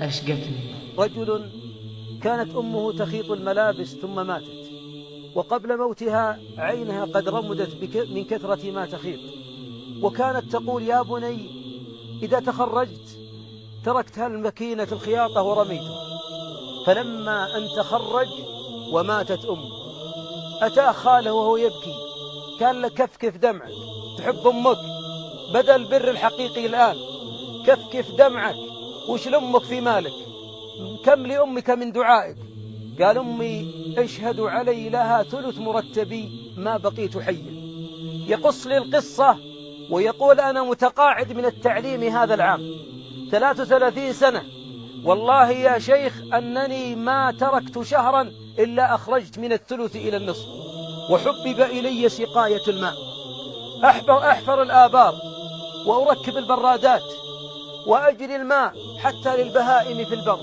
أشقتني. رجل كانت أمه تخيط الملابس ثم ماتت وقبل موتها عينها قد رمدت من كثرة ما تخيط. وكانت تقول يا بني إذا تخرجت تركت الماكينة الخياطة ورميتها فلما أن تخرج وماتت أمه. أتى خاله وهو يبكي. له كفكف دمعك تحب أمك بدل البر الحقيقي الآن. كفكف دمعك. وش لأمك في مالك؟ كم لأمك من دعائك؟ قال أمي أشهد علي لها ثلث مرتبي ما بقيت حيا. يقص لي القصة ويقول أنا متقاعد من التعليم هذا العام. 33 سنة. والله يا شيخ أنني ما تركت شهرا إلا أخرجت من الثلث إلى النصف. وحبب إلي سقاية الماء. أحفر, أحفر الآبار وأركب البرادات. وأجري الماء حتى للبهائم في البر.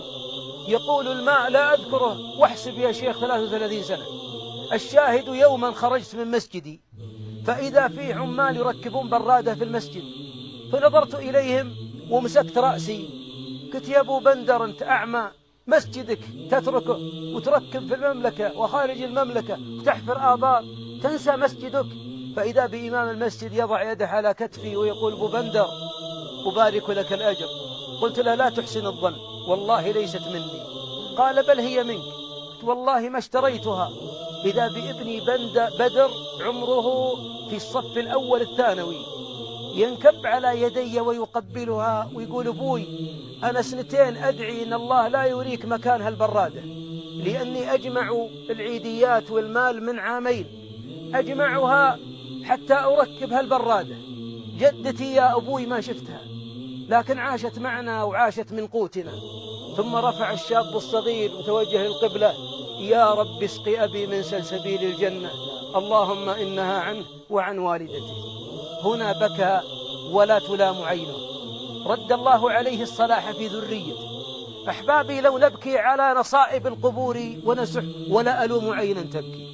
يقول الماء لا أذكره. واحسب يا شيخ 33 سنة. الشاهد يوما خرجت من مسجدي فإذا في عمال يركبون برادة في المسجد فنظرت إليهم ومسكت رأسي. قلت يا أبو بندر أنت أعمى. مسجدك تتركه وتركب في المملكة وخارج المملكة وتحفر آبار. تنسى مسجدك. فإذا بإمام المسجد يضع يده على كتفي ويقول أبو بندر أبارك لك الأجر. قلت له لا تحسن الظن والله ليست مني. قال بل هي منك والله ما اشتريتها. إذا بابني بند بدر عمره في الصف الأول الثانوي. ينكب على يدي ويقبلها ويقول أبوي أنا سنتين أدعي إن الله لا يريك مكان هالبرادة لأني أجمع العيديات والمال من عامين أجمعها حتى أركب هالبرادة. جدتي يا أبوي ما شفتها لكن عاشت معنا وعاشت من قوتنا. ثم رفع الشاب الصغير وتوجه القبلة يا رب اسقي أبي من سلسبيل الجنة اللهم إنها عنه وعن والدته. هنا بكى ولا تلام عينه. رد الله عليه الصلاح في ذريته. أحبابي لو نبكي على نصائب القبور ونسح ولا ألوم عينا تبكي.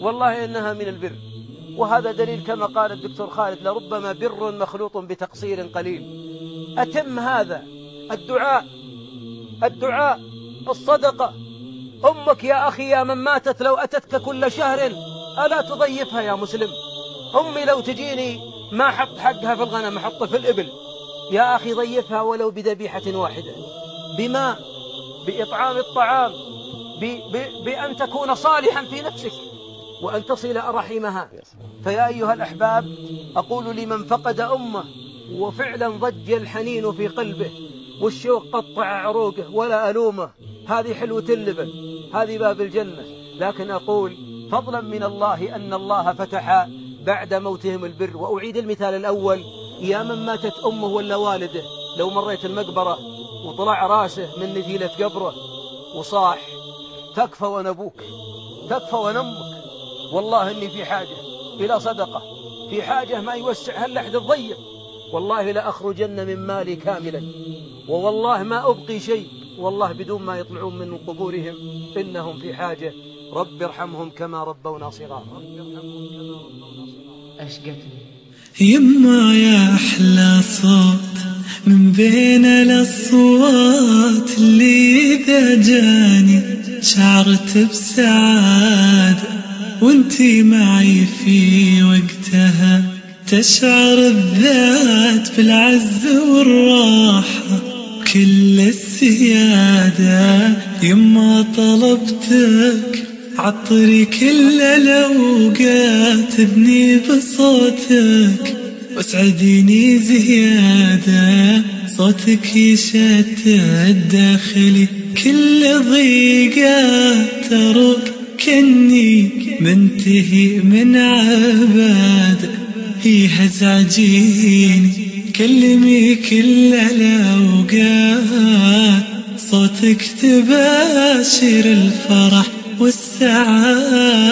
والله إنها من البر. وهذا دليل كما قال الدكتور خالد لربما بر مخلوط بتقصير قليل. أتم هذا الدعاء الدعاء الصدقة. أمك يا أخي يا من ماتت لو أتتك كل شهر ألا تضيفها يا مسلم؟ أمي لو تجيني ما حط حقها في الغنم حط في الإبل. يا أخي ضيفها ولو بذبيحة واحدة. بماء بإطعام الطعام. بأن تكون صالحا في نفسك. وأن تصل رحمها. فيا أيها الأحباب أقول لمن فقد أمه وفعلا ضج الحنين في قلبه والشوق قطع عروقه ولا ألومه. هذه حلوة اللبن هذه باب الجنة. لكن أقول فضلا من الله أن الله فتح بعد موتهم البر. وأعيد المثال الأول يا من ماتت أمه ولا والده لو مريت المقبرة وطلع راسه من نزيلة قبره وصاح تكفى ونبوك تكفى ونمك. والله إني في حاجة إلى صدقة في حاجة ما يوسعها اللحد الضيق. والله لأخرجن من مالي كاملا ووالله ما أبقي شيء. والله بدون ما يطلعون من قبورهم إنهم في حاجة. رب ارحمهم كما ربونا صغارا. أشقتني يما يا أحلى صوت من بين الأصوات اللي إذا جاني شعرت بسعادة. وانتي معي في وقتها. تشعر الذات بالعز والراحة. كل السيادة يما طلبتك. عطري كل الأوقات ابني بصوتك. واسعديني زيادة صوتك يشتت داخلي. كل ضيقات تروك كني منتهي من عبادة هي هزعجيني كلمي كل الأوقات. صوتك تباشر الفرح والسعادة.